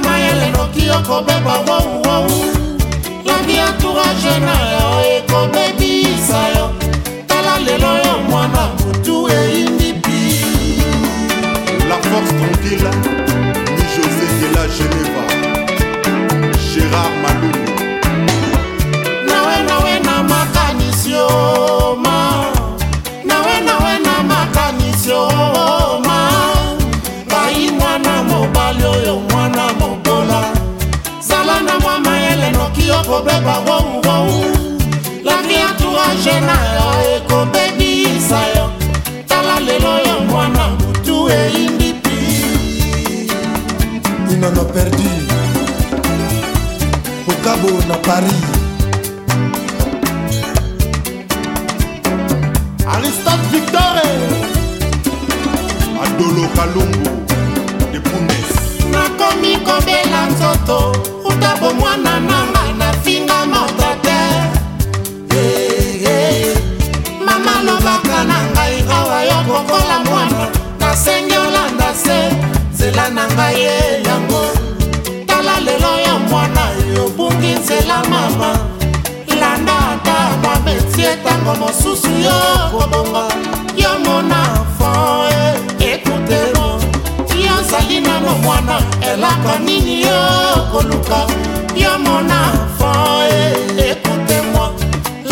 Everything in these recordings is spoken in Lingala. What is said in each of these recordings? mama ya lenoki okobeba wouwou langi ya tourage na yo ekobebisa yo tala lelo yo mwana motu eyindipi la force tranquille ni josé de la geneva gérard Mal problème bawongwou laki entourage na yo ekobebisa yo tala lelo yo mwana motu eyindi pi inono perdu okabo na paris aristote victore eh. adolo kalungu obungi nzela mama landa ata babetie ntango mosusu yo kobonga yo mona fon ekutemo eh, yo ozali nano mwana elaka nini yo koluka yo mona fon ekutemwa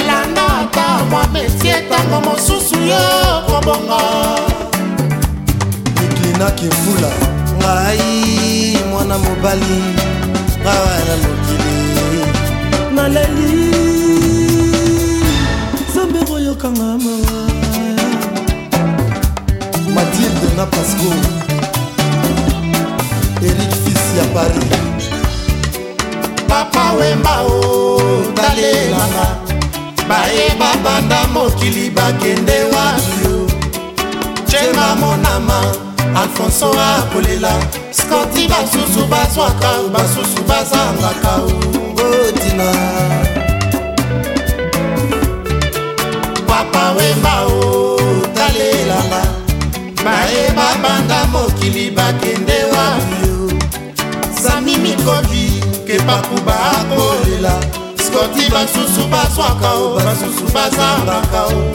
landa ata babetie ntango mosusu yo kobonga eklinaki mvula ngai mwana mobali awa na moto maleli zambe koyokanga mawa matilde na pasco erik fils ya paris papa wemba o talelanga bayeba banda mokili bakende wapio cema monama alfonso akolela skoti basusu bazwaka basusu bazangaka o nanga papa wemba o talelanga bayeba banda mokili bakende wavio sami mikobi kepaku bakolela skoti basusu bazwaka o basusu bazambaka o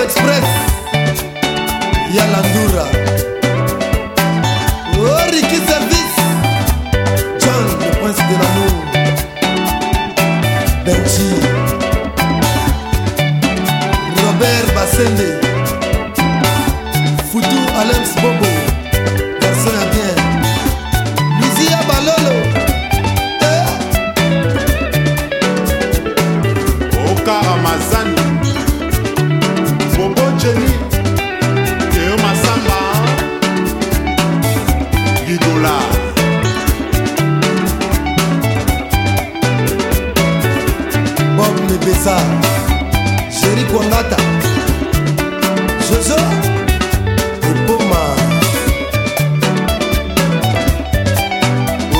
Love Express ya Landura Oriki oh, Service John le prince de l'amour Benji Robert Bassende Futu Alems Bobo kopesa sheri kwangata jojo epoma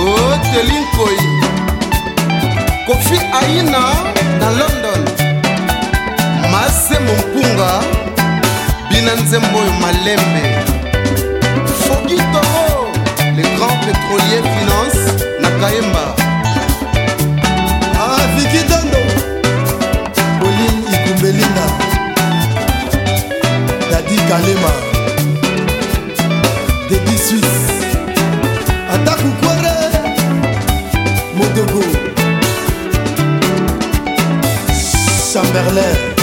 otelinkoi oh, kofi aina na london mase mompunga bina nzembo oyo malembe Merlin